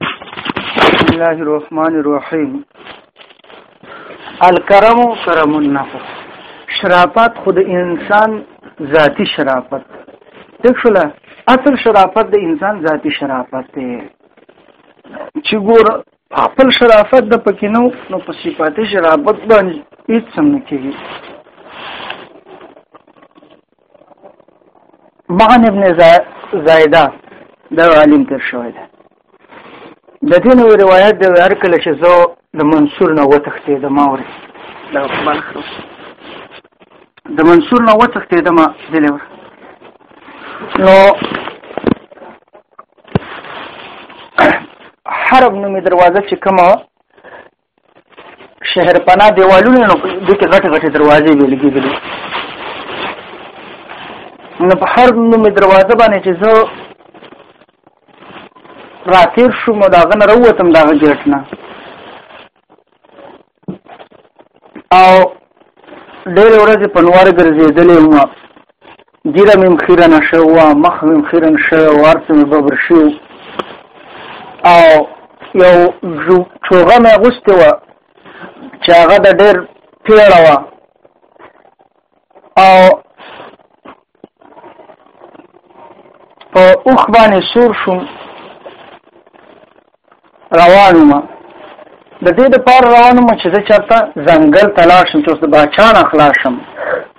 بسم الله الرحمن الرحیم الکرم کرم النفس شرافت خود انسان ذاتی شرافت دښله اصل شرافت د انسان ذاتی شرافت دی چې ګور خپل شرافت د پکینو نو په صفاتي شرافت باندې هیڅ سم نه کیږي مغن ابن زائده دا عالم تر شوی دی د دې نو روایت د هر کله چې زه د منصور نه وتښتې د ما ورې دا خپل خرو د منصور نه وتښتې د ما دلې ور نو حرب نومې دروازه چې کومه شهر پنا دیوالونه نو د کې غټه غټه دروازې ویل کېدلې نو په هر نوم دروازه باندې چې زه راتیر شوم دا غن وروتم دا غټ نه او ډېر ورځې پنوار ګرځېدلې وم ږیره مې خیرنه شوې وه مخ مې خیرن شوی و هر څه مې ببر شوي او یو چوغه مې اغوستې وه چې هغه د ډېر پیړه وه او په اوښ باندې سور شوم روانو ما د دې د پار روانو ما چې زه چرته ځنګل ته لاړ شم چې اوس د باچا نه خلاص شم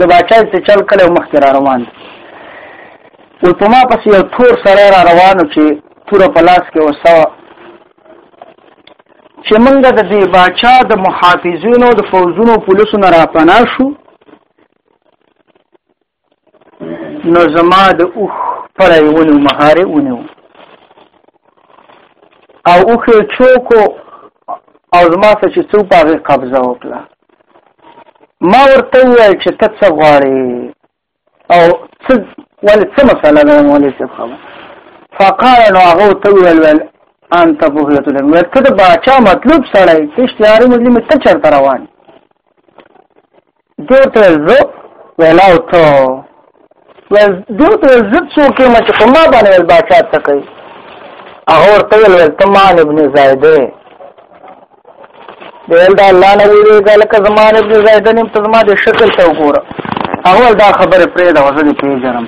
د باچا چې چل کله مخکې را روان و په ما پسې یو تور سره را روانو چې توره په لاس کې وسوه چې موږ د دې باچا د محافظینو د فوزونو پولیسو نه راپنا شو نو زما د اوخ پړی ونیو مهارې ونیو او اوخ یې چوکو او زما څه چې څو په هغې قبضه وکړه ما ورته وویل چې ته څه غواړې او څه ولې څه مسله ده مولوي صاحب خبره فقال نو هغه ورته وویل ویل انت بغیت لم ویل ته د باچا مطلوب سړی تشتیاري مجلمه ته چرته روان دیو ته زه ویلاو ته ول دیو ته زه څوک یم چې په ما باندې ول باچا ته کوي هغه ورته ویل ول تمان ابن زیده دیل دا الله نه ویلې دا لکه زمان ابن زیده نیم ته زما د شکل ته وګوره هغه دا خبره پرې دا وزن پیژنم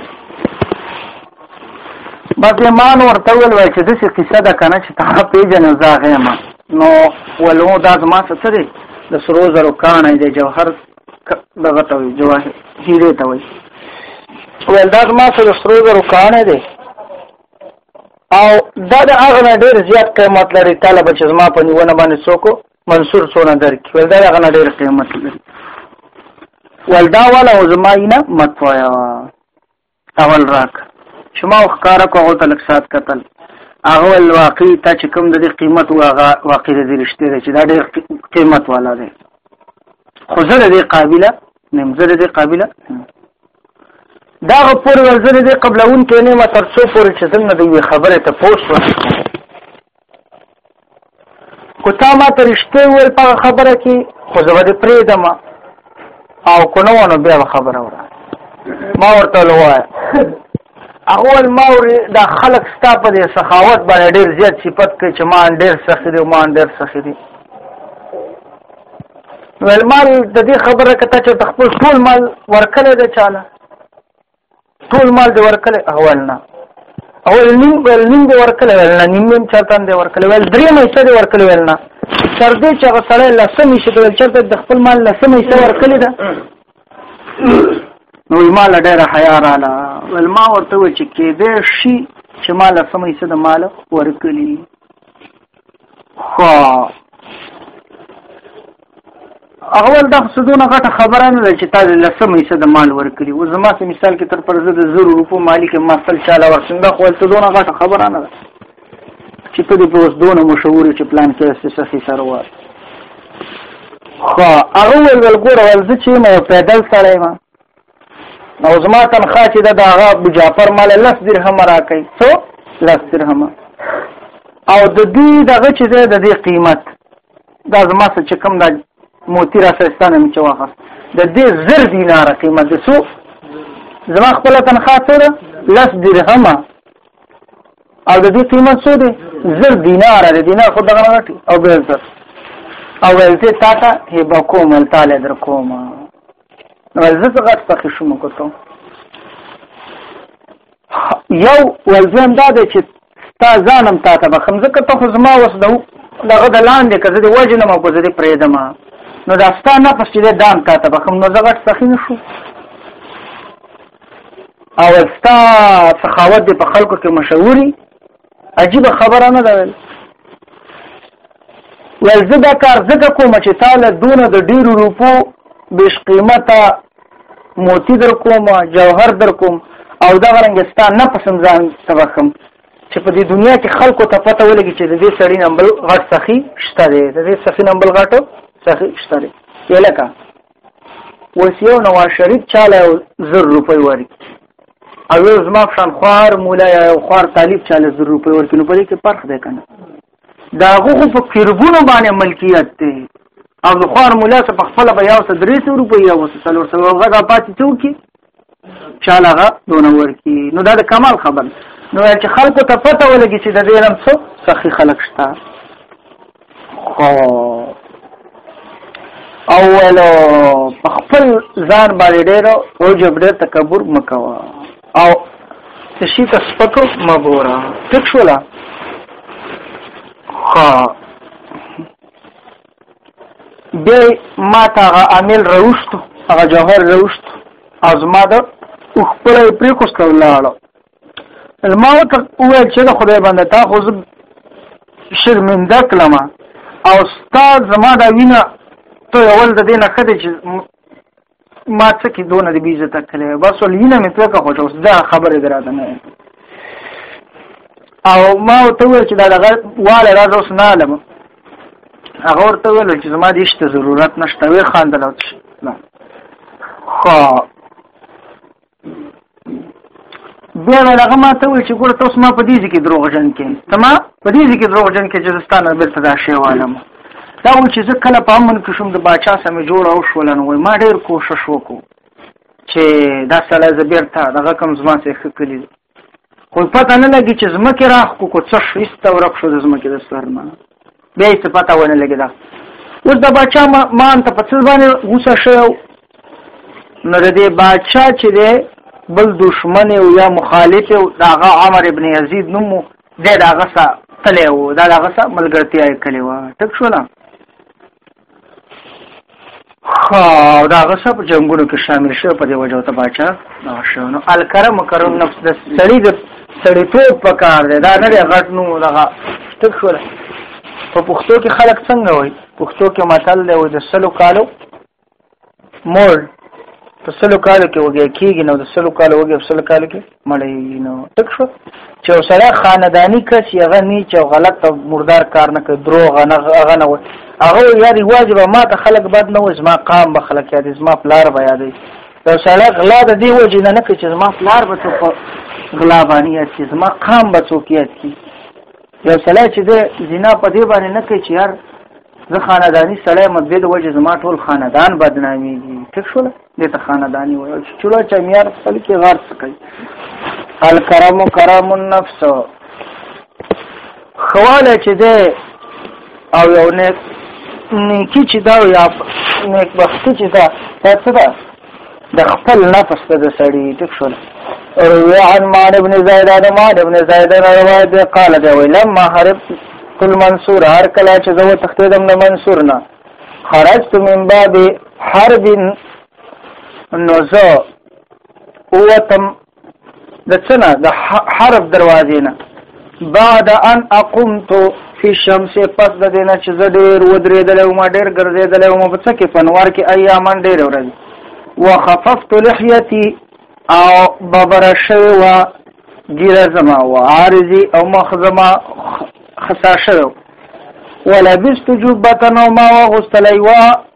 بلکې ما نو ورته ویل وای چې داسې قصه ده کنه چې تا پیژنې زه غیم نو ولو دا زما څه دی د سرو زرو کانه دی جوهر دغه ته وي جواهر هیره ته وي ول دا زما سره سرو زرو کانه دی او دا د هغه نه ډیر زیات قیمت لري طالب چې زما په نیونه باندې څوک منصور څونه درک ول دا هغه نه ډیر قیمت لري ول دا ولا زما نه متوایا اول راک شما او ښکارا کو هغه تلک سات قتل هغه ول واقعي ته چې کوم د دې قیمت او هغه واقعي د دې رښتیا دی چې دا ډېر قیمت والا دی خو زه د دې قابله نیم زه د دې قابله دا پور ورزره دې قبلون کې نه ما ترڅو پور چې څنګه دې خبره ته پوښتنه کو تا ما ته رښتې ویل په خبره کې خو زه به پرې دم او کو نو نو بیا خبره وره ما ورته لوای اول ما دا خلک ستا په دې سخاوت باندې ډېر زیات صفت کوي چې ما ډېر سخی دی ما ډېر سخی دی ولمال د دې خبره کته چې خپل ټول مال ورکړی دی چاله ټول مال دی ورکړي اول نه اول نیم ول نیم دی ورکړي ول نه نیم نیم چرتان دی ورکړي ول درې مې څه دی ورکړي ول نه تر دې چې هغه سړی لسمې شي ول چرته د خپل مال لسمې څه ورکړي ده نو مال ډېر حیا رااله ول ما ورته و چې کې دې شي چې مال لسمې څه د مال ورکړي خو اول دا څه دونه غټه خبره نه ده چې تا د لسم حصه د مال ورکړي او زما په مثال کې تر پرځه د زر روپو مالي کې ما سل چاله ورسنده خو څه دونه غټه خبره نه ده چې په دې په اوس دونه مشهور چې پلان کې څه څه سره وای خو هغه ول ګوره ول چې مې پیدل سره ما او زما تنخواه چې د هغه ابو جعفر مال لس درهم راکړي څو لس درهم او د دې دغه چې د دې قیمت دا زما څه چې کوم د موتی را سستانه مې چې واخست د دې زر دینار قیمت د څو زما خپل تنخواه سره لس درهم او د دې قیمت څو دی زر دینار د دینار خو دغه راټي او به زر او ولته تا ته هبه کوم تعالی در کومه نو زه څه غټ پخې شوم کوته یو ولزم دا دی چې تا ځانم تا ته بخم ځکه ته خو زما وس ده دغه د لاندې که زه د وجه نه مکو زه د پرېدم نو دا ستا نه پس چې د دام تا ته بخم نو زه غټ سخي نه شو او ستا سخاوت د په خلکو کې مشهوري عجیب خبره نه ده ول زه دا کار زکه کوم چې تاله دونه د ډیرو روپو بش قیمته موتی در کوم جوهر در کوم او دا غرنګستان نه پسند ځان تبخم چې په دې دنیا کې خلکو ته پته ولګي چې د دې سړی نمبر غټ سخی شته دی د دې سخی نمبر غټو سخی شته دی یلکه اوس یو نواز شریف چاله زر روپۍ ورکړي او یو زما شان خوار مولا یا یو خوار طالب چاله زر روپۍ ورکړي نو په دې کې فرق دی کنه دا هغه خو په کربونو باندې ملکیت دی او د خوار مولا څخه په خپل بیا اوس درې سو روپۍ او څلور سو هغه پاتې څوک چاله دونه ورکی نو دا د کمال خبر نو چې خلکو ته پته ولګي چې د دې علم څو سخی خلک شته خو اول په خپل ځان باندې ډېر او جب ډېر تکبر مکوا او شي ته سپکو مګورا ټیک شولا خا بیا ما ته هغه عامل راوښتو هغه جوهر راوښتو او زما د خپل پریکوست ولاړو ما ته وویل چې د خدای بنده تا خو زه شرمنده کلمه او ستا زما دا وینه ته اول د دې نه خدای چې ما څه کې دونه د بیزه تکلی بس ولینه مې څه کوه اوس دا خبره دراته نه او ما ته ویل چې دا دغه واله راځه اوس نه علم هغه ورته ویل چې زما د هیڅ ضرورت نشته وی خاندل نه خو بیا ویل هغه ما ته وویل چې ګوره تاسو ما په دې ځای کې دروغجن کې ته ما په دې ځای کې دروغجن کې چې زه ستا نه بېرته دا شی والم دا و چې زه کله په امن کې شوم د باچا سره مې جوړه وشول نو وایي ما ډېر کوشش وکړو چې دا سړی زه بېرته دغه کوم زما سره ښه کلي خو پته نه لګي چې زمکه راخ کو کو څه شوست ورک شو د زمکه د سر نه بیا څه پته ونه لګي دا اوس د بچا مان ته پڅل باندې غوسه شو نو د دې بچا چې دی بل دشمن او یا مخالف او داغه عمر ابن یزید نوم دی داغه سره تلې وو دا داغه سره ملګرتیا یې کړې وه ټک شو نه ها دا غصه په جنگونو کې شامل شو په دې وجه ته باچا دا شو نو الکرم کرم نفس د سړی د سړی ته په کار دی دا نه غټ نو دغه تک شو په پښتو کې خلک څنګه وای پښتو کې متل دی وای د سلو کالو مور په سلو کالو کې وګیا کېږي نو د سلو کالو وګیا په سلو کالو کې مړېږي نو تک شو چې سره خاندانی کس یې هغه نه چې غلط او مردار کار نه کوي دروغ نه هغه نه وي هغه یا دی واجب ما ته خلق بد نه وي زما قام به خلق یاد زما پلار به یاد یو سره غلا د دی وجه نه نه کوي چې زما پلار به څوک غلا باندې یاد چې زما قام به څوک یاد کی یو سره چې د زنا په دی باندې نه کوي چې یار زه خاندانی سړی مدوی د وجه زما ټول خاندان بدنامیږي ټیک شول دې ته خاندانی وایي چې چلو چې میار خپل کې غار څه کوي الکرم کرم النفس خواله چې ده او یو نیک نیکی چې دا یا نیک بختی چې دا دا څه ده د خپل نفس ته د سړی ټک شول روي عن مان ابن زيد عن مان ابن زيد روایت دی قال دی وی لما حرب تل منصور هر کلا چې زو تختیدم نه منصور نه خرجت من باب حرب نو زه اوتم د څنه د حرف دروازې نه بعد ان اقمت فی الشمس پس د دې نه چې زه ډېر ودرېدل او ما ډېر ګرځېدل او ما په څه کې پنوار کې ایامان ډېر ورځ وخففت لحیتی او ببر شوی و ګیره زما و عارضی او مخ زما خسا شوی ولبست جبتن او ما وغستلی و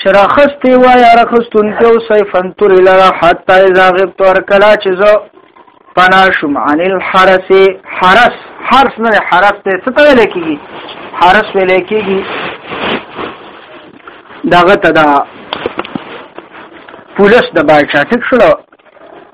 چې راخستې وای راخستون کې او سیفن تر لرا حتی اذا غبت ور کلا چې زه پنا شم عن الحرس حرس حرس نه حرس ته څه ته ویل کېږي حرس ویل کېږي داغه ته دا پولیس د باچا ټیک شو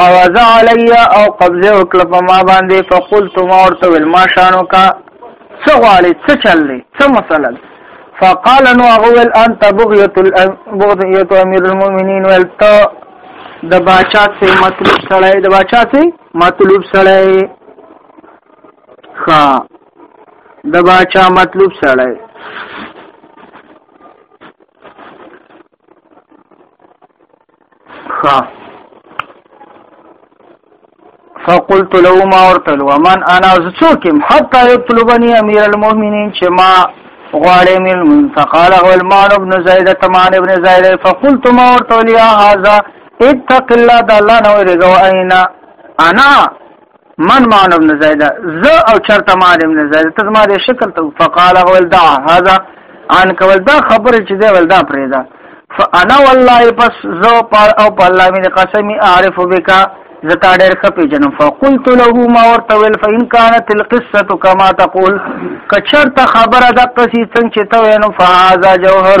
فوضع علی او قبضه وکړه په ما باندې فقلت ما ورته ویل ما شانو کا څه غواړي څه چل دی څه مسله فقال نو هغه ول انت بغيه بغيه امير المؤمنين ول ته د باچا سي مطلوب سره د باچا سي مطلوب سره ښا د باچا مطلوب سره ښا فقلت له ما ورتل ومن انا زڅوک حتا يطلبني امير المؤمنين چې ما غواړې مل فقال غلمان ابن زيد تمان ابن زيد فقلت ما ورتل يا هذا اتق الله د الله نو رغو اينا انا من معن ابن زید ز او چرته معن ابن زید ته زما د شکل ته فقال غول دع هذا ان کول دا خبره چې دی ول دا پرې دا فانا والله پس زو پر او په الله مې قسمی اعرف بک زتا ډېر خپې جنم فقلت له ما ورته ویل فإن كانت القصه كما تقول کچرته خبره د قصې څنګه چې ته وینو فهذا جوهر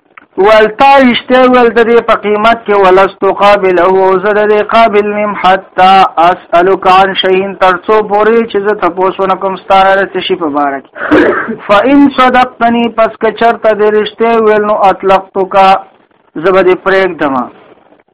ولتا رشته ول د دې په قیمت کې ولست قابل او زر دې قابل نیم حتا اسالک عن شیء ترڅو پوری چې زه تاسو نه کوم ستاره رته شي په بار کې فإن صدقتنی پس که چرته دې رشته ول نو اطلقتک زبر پرېګ دما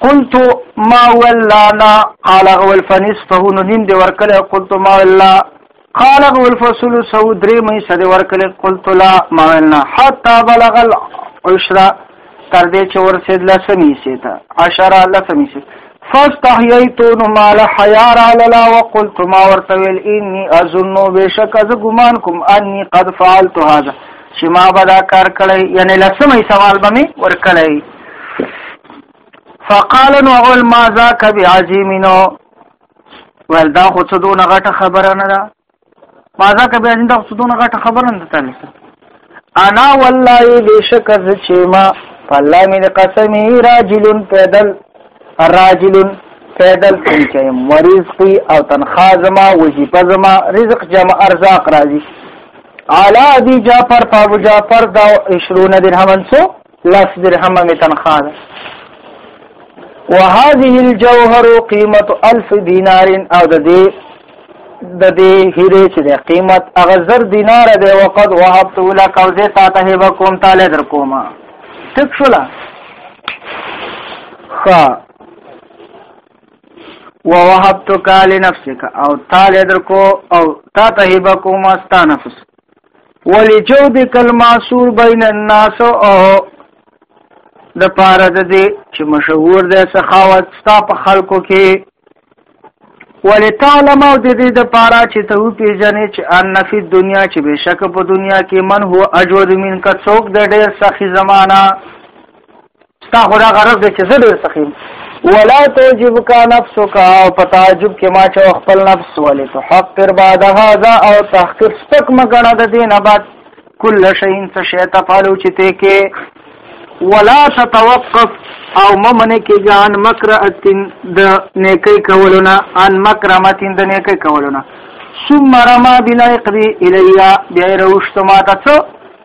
قلت ما ولانا قال غول فنصفه نو نیم دی ورکل قلت ما ولا قال غول فصل سو درې مې سره ورکل قلت لا ما ولا حتا بلغ العشره تر دې چې ورسېد لسمی سي ته عشره لسمی سي فاستحييت نو مال حيا را للا وقلت ما ورتويل اني اظن بشك از ګمان کوم اني قد فعلت هذا چې ما به دا کار کړی یعنی لسمه سوال به می ورکړی فقال نو اول ما ذاک بعظیمنو ول دا خو څه دونه غټه خبره نه ده ما ذاک بعظیم دا خو څه دونه غټه خبره نه ده انا والله بشک ز چې ما فالله می قسمی راجلن پیدل راجلن پیدل کوم چې مریض کی او تنخوا زما وظیفه زما رزق جمع ارزاق راځي اعلی ابي جعفر پابو جعفر دا 20 درهم سو لس درهم می تنخواه ده وهذه الجوهر قیمت 1000 دینار او د دې د دې هیره چې د قیمت هغه زر دینار دی وقد وهبت لك او زه تا ته به کوم تعالی در کومه تک شولا خا ووهبتک لنفسک او تعالی درکو او تا ته هبه کوم استا نفس ولجودک الماسور بین الناس او د پاره د دې چې مشهور دی سخاوت ستا په خلکو کې ولتعلم او د دې د پاره چې ته پیژنې چې ان فی دنیا چې بشک په دنیا کې من هو اجود من کا څوک د ډېر سخی زمانہ ستا خو دا غرض دی چې زه ډېر سخي یم ولا تعجبك نفسك او په تعجب کې ما چې خپل نفس ولې ته حق تر بعد هذا او تحقیق سپک مګنه د دینه بعد کل شيء څه شی تفعلو چې ته کې ولا تتوقف او ممنه کې ځان مکر اتن د نیکی کولونه ان مکرمتین د نیکی کولونه ثم رما بلا يقضي الي بیا روشت ما ته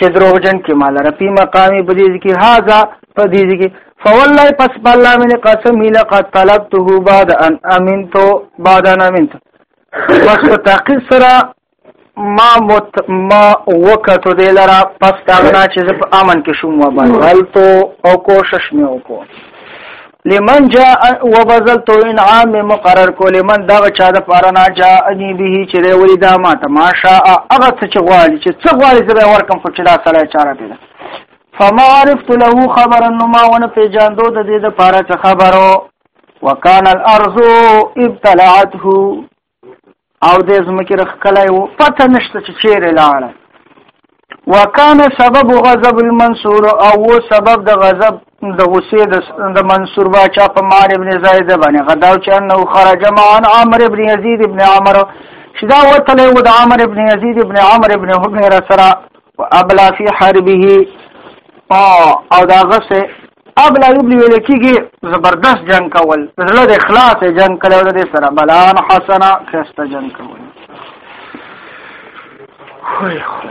چې دروغجن کې مال رپی مقامی بدیز کې هاذا بدیز کې فوالله پس بالله من قسم لقد طلبته بعد ان امنت بعد ان امنت پس تحقیق سره ما مت ما وکړو د لرا پس دا نه چې زه په امن کې شوم و باندې غلطو او کوشش مې وکړ لمن جاء وبذل تو انعام می مقرر کو لمن دا چا د پاره نه جاء انی به چې دی ولی دا ما ته ما شاء هغه څه چې غواړي چې څه غواړي زه به ورکم خو چې دا سړی چاره پیدا فما عرفت له خبرا ما ونه پیجاندو د دې د پاره څه خبرو وکانه الارض ابتلعته او د زمکه رخکلای وو پته نشته چې چیرې لاړه وکانه سبب غضب المنصور او و سبب د غضب د غصې د منصور باچا په مار ابن زید باندې غداو چې انه خرج مع عمرو ابن یزید ابن عمرو چې دا وتلی و د عمر ابن یزید ابن عمر ابن حمیره سره وابلا فی حربه او دا غسه ابو ایوب ویل کېږي زبردست جنگ کول زړه د اخلاص جنگ کول د دې سره بلان حسنا خسته جنگ کول خوی خوی